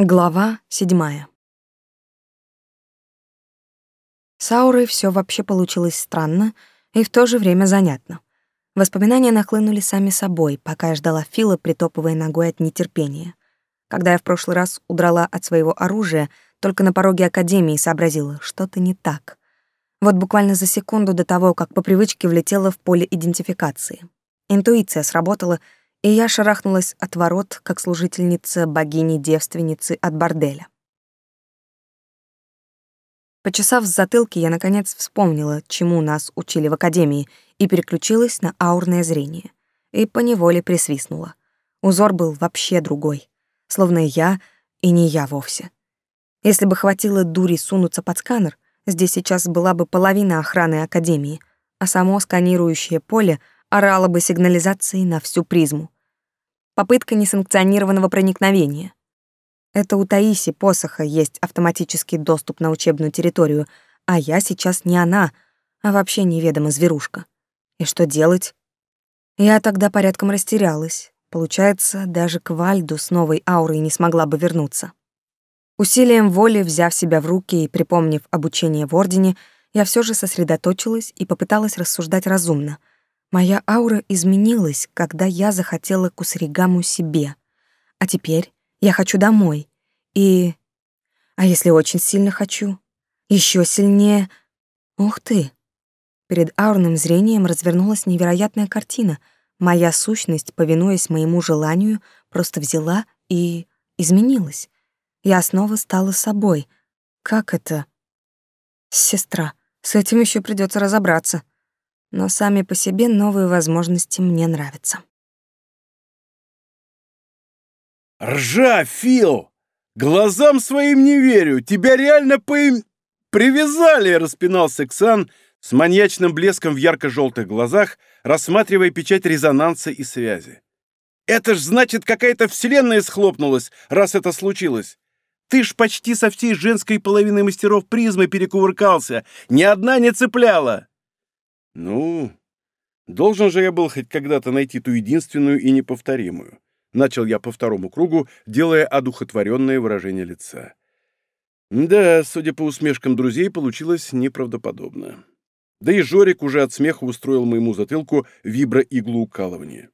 Глава седьмая. С Аурой всё вообще получилось странно и в то же время занятно. Воспоминания нахлынули сами собой, пока я ждала Фила, притопывая ногой от нетерпения. Когда я в прошлый раз удрала от своего оружия, только на пороге академии сообразила, что-то не так. Вот буквально за секунду до того, как по привычке влетела в поле идентификации. Интуиция сработала — и я шарахнулась от ворот, как служительница богини-девственницы от борделя. Почесав с затылки, я наконец вспомнила, чему нас учили в академии, и переключилась на аурное зрение. И поневоле присвистнула. Узор был вообще другой, словно я и не я вовсе. Если бы хватило дури сунуться под сканер, здесь сейчас была бы половина охраны академии, а само сканирующее поле — орала бы сигнализацией на всю призму. Попытка несанкционированного проникновения. Это у Таиси посоха есть автоматический доступ на учебную территорию, а я сейчас не она, а вообще неведомо зверушка. И что делать? Я тогда порядком растерялась. Получается, даже к Вальду с новой аурой не смогла бы вернуться. Усилием воли, взяв себя в руки и припомнив обучение в Ордене, я все же сосредоточилась и попыталась рассуждать разумно — Моя аура изменилась, когда я захотела кусаригаму себе. А теперь я хочу домой. И... А если очень сильно хочу? Еще сильнее... Ух ты! Перед аурным зрением развернулась невероятная картина. Моя сущность, повинуясь моему желанию, просто взяла и изменилась. Я снова стала собой. Как это? Сестра, с этим еще придется разобраться но сами по себе новые возможности мне нравятся. «Ржа, Фил! Глазам своим не верю! Тебя реально поим... привязали!» — распинался Ксан с маньячным блеском в ярко-желтых глазах, рассматривая печать резонанса и связи. «Это ж значит, какая-то вселенная схлопнулась, раз это случилось! Ты ж почти со всей женской половиной мастеров призмы перекувыркался, ни одна не цепляла!» «Ну, должен же я был хоть когда-то найти ту единственную и неповторимую», начал я по второму кругу, делая одухотворенное выражение лица. Да, судя по усмешкам друзей, получилось неправдоподобно. Да и Жорик уже от смеха устроил моему затылку виброиглоукалывание.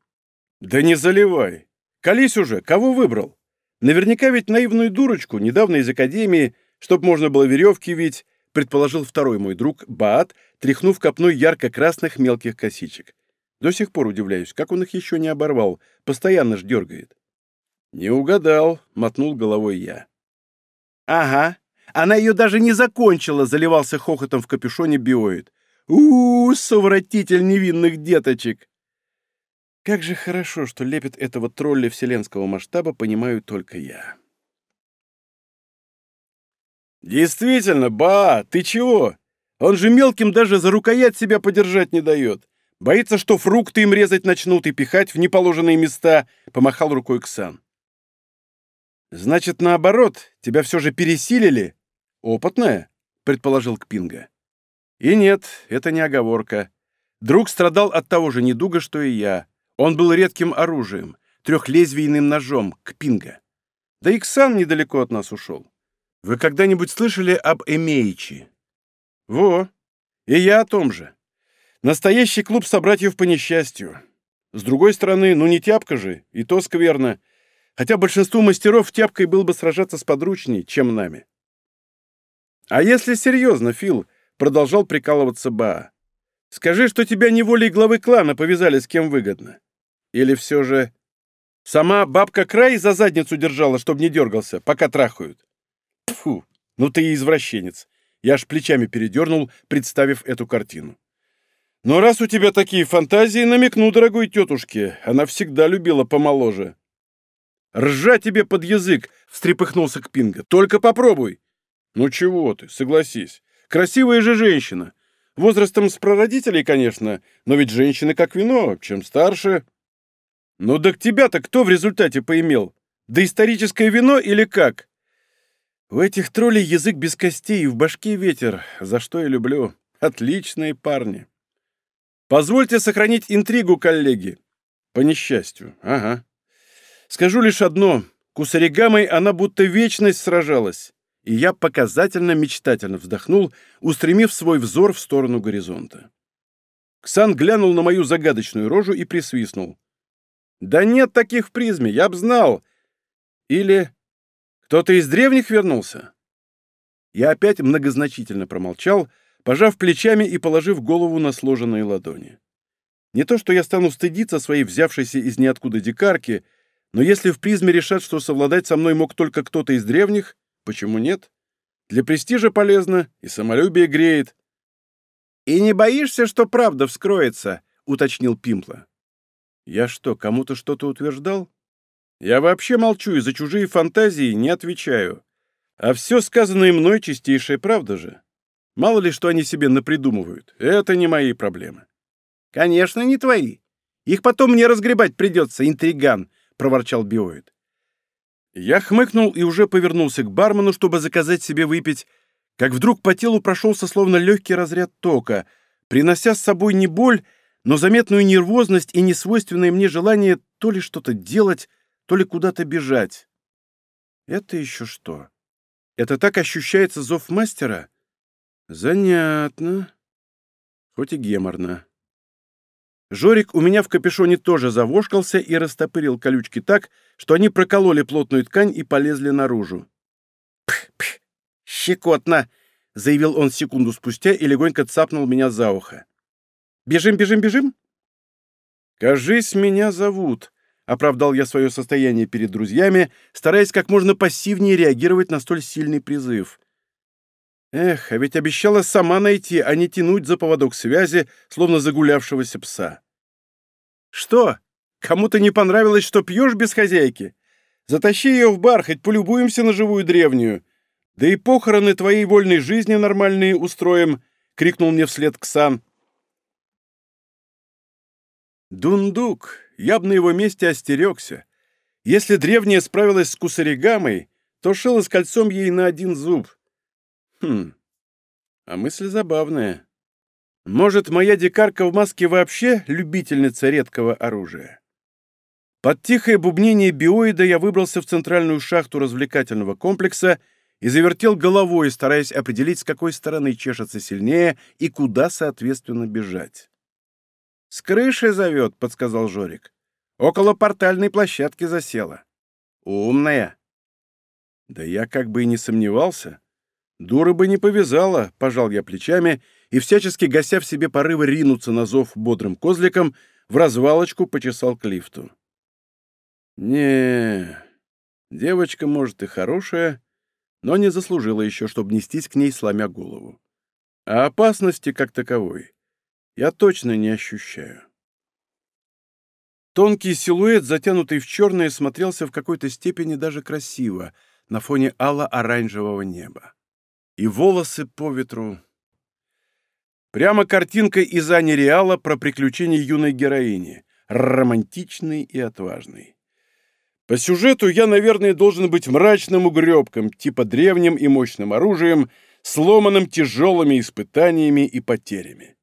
«Да не заливай! Колись уже! Кого выбрал? Наверняка ведь наивную дурочку, недавно из академии, чтоб можно было веревки вить, предположил второй мой друг, Баат, тряхнув копной ярко-красных мелких косичек. До сих пор удивляюсь, как он их еще не оборвал, постоянно ж дергает. «Не угадал», — мотнул головой я. «Ага, она ее даже не закончила», — заливался хохотом в капюшоне биоид. у, совратитель невинных деточек!» Как же хорошо, что лепит этого тролля вселенского масштаба понимаю только я. «Действительно, ба, ты чего? Он же мелким даже за рукоять себя подержать не дает. Боится, что фрукты им резать начнут и пихать в неположенные места», — помахал рукой Ксан. «Значит, наоборот, тебя все же пересилили? Опытная?» — предположил Кпинга. «И нет, это не оговорка. Друг страдал от того же недуга, что и я. Он был редким оружием, трехлезвийным ножом, Кпинга. Да и Ксан недалеко от нас ушел. Вы когда-нибудь слышали об Эмеичи? Во, и я о том же. Настоящий клуб собратьев по несчастью. С другой стороны, ну не тяпка же, и то скверно. Хотя большинству мастеров тяпкой было бы сражаться с подручней, чем нами. А если серьезно, Фил, продолжал прикалываться Ба, скажи, что тебя неволей главы клана повязали с кем выгодно. Или все же... Сама бабка край за задницу держала, чтобы не дергался, пока трахают. Фу, ну ты и извращенец. Я аж плечами передернул, представив эту картину. Но раз у тебя такие фантазии, намекну, дорогой тетушке, она всегда любила помоложе. Ржа тебе под язык, встрепыхнулся Кпинга. Только попробуй. Ну чего ты, согласись. Красивая же женщина. Возрастом с прародителей, конечно, но ведь женщины как вино, чем старше... Ну да к тебя-то кто в результате поимел? Да историческое вино или как? У этих троллей язык без костей и в башке ветер, за что я люблю. Отличные парни. Позвольте сохранить интригу, коллеги. По несчастью, ага. Скажу лишь одно. Кусаригамой она будто вечность сражалась, и я показательно-мечтательно вздохнул, устремив свой взор в сторону горизонта. Ксан глянул на мою загадочную рожу и присвистнул. «Да нет таких в призме, я б знал!» Или «Кто-то из древних вернулся?» Я опять многозначительно промолчал, пожав плечами и положив голову на сложенные ладони. Не то, что я стану стыдиться своей взявшейся из ниоткуда дикарки, но если в призме решат, что совладать со мной мог только кто-то из древних, почему нет? Для престижа полезно и самолюбие греет. «И не боишься, что правда вскроется?» — уточнил Пимпла. «Я что, кому-то что-то утверждал?» «Я вообще молчу и за чужие фантазии не отвечаю. А все сказанное мной чистейшая правда же. Мало ли, что они себе напридумывают. Это не мои проблемы». «Конечно, не твои. Их потом мне разгребать придется, интриган», — проворчал Биоид. Я хмыкнул и уже повернулся к бармену, чтобы заказать себе выпить, как вдруг по телу прошелся словно легкий разряд тока, принося с собой не боль, но заметную нервозность и несвойственное мне желание то ли что-то делать, то ли куда-то бежать. Это еще что? Это так ощущается зов мастера? Занятно. Хоть и геморно. Жорик у меня в капюшоне тоже завошкался и растопырил колючки так, что они прокололи плотную ткань и полезли наружу. «Пх-пх! Щекотно!» — заявил он секунду спустя и легонько цапнул меня за ухо. «Бежим, бежим, бежим?» «Кажись, меня зовут», — оправдал я свое состояние перед друзьями, стараясь как можно пассивнее реагировать на столь сильный призыв. Эх, а ведь обещала сама найти, а не тянуть за поводок связи, словно загулявшегося пса. Что? Кому-то не понравилось, что пьешь без хозяйки? Затащи ее в бар, хоть полюбуемся на живую древнюю. Да и похороны твоей вольной жизни нормальные устроим, — крикнул мне вслед Ксан. Дундук, я бы на его месте остерегся. Если древняя справилась с кусаригамой, то шила с кольцом ей на один зуб. Хм, а мысль забавная. Может, моя дикарка в маске вообще любительница редкого оружия? Под тихое бубнение биоида я выбрался в центральную шахту развлекательного комплекса и завертел головой, стараясь определить, с какой стороны чешется сильнее и куда, соответственно, бежать. «С крыши зовет», — подсказал Жорик. «Около портальной площадки засела. Умная». Да я как бы и не сомневался. Дура бы не повязала, пожал я плечами и, всячески гася в себе порывы ринуться на зов бодрым козликом, в развалочку почесал к лифту. не девочка, может, и хорошая, но не заслужила еще, чтобы нестись к ней, сломя голову. А опасности как таковой я точно не ощущаю. Тонкий силуэт, затянутый в черное, смотрелся в какой-то степени даже красиво на фоне ало-оранжевого неба и волосы по ветру. Прямо картинка из Ани Реала про приключения юной героини, романтичной и отважной. По сюжету я, наверное, должен быть мрачным угребком, типа древним и мощным оружием, сломанным тяжелыми испытаниями и потерями.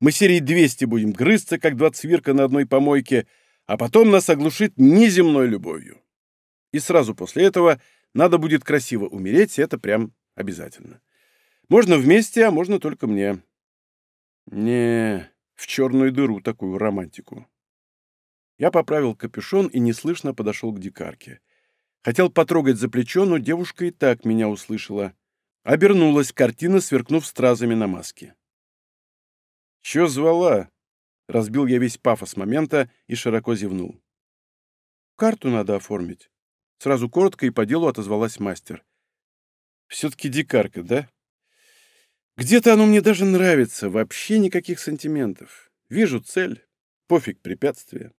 Мы серии 200 будем грызться, как два цвирка на одной помойке, а потом нас оглушит неземной любовью. И сразу после этого надо будет красиво умереть, это прям Обязательно. Можно вместе, а можно только мне. Не, в черную дыру такую романтику. Я поправил капюшон и неслышно подошел к дикарке. Хотел потрогать за плечо, но девушка и так меня услышала. Обернулась картина, сверкнув стразами на маске. «Чё звала?» — разбил я весь пафос момента и широко зевнул. «Карту надо оформить». Сразу коротко и по делу отозвалась мастер. Все-таки дикарка, да? Где-то оно мне даже нравится, вообще никаких сантиментов. Вижу цель, пофиг препятствия.